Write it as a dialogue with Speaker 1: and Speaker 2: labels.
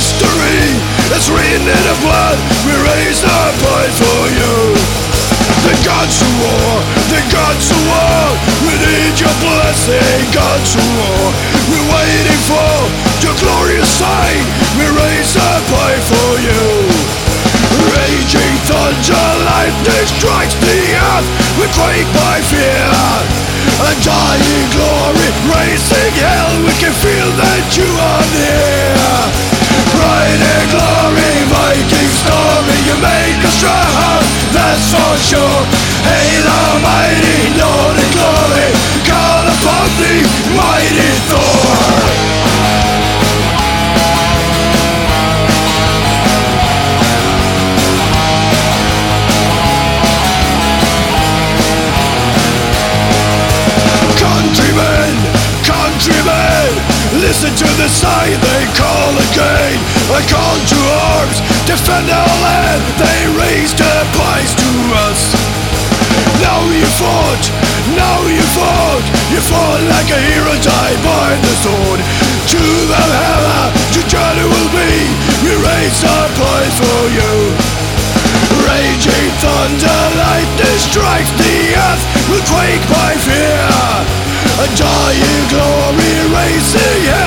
Speaker 1: It's written in the blood. We raise our voice for you. The gods who war The gods who war We need your blessing Gods who war We're waiting for Your glorious sign We raise our voice for you. Raging thunder lightning strikes the earth. We quake by fear Undying glory. Racing hell We can feel that you are near Listen to the sign they call again I call to arms, defend our land. They raised their You fought like a hero died by the sword. To the hammer, to journey will be. We raise our price for you. Raging thunder, lightning strikes the earth Will quake by fear. A dying glory racing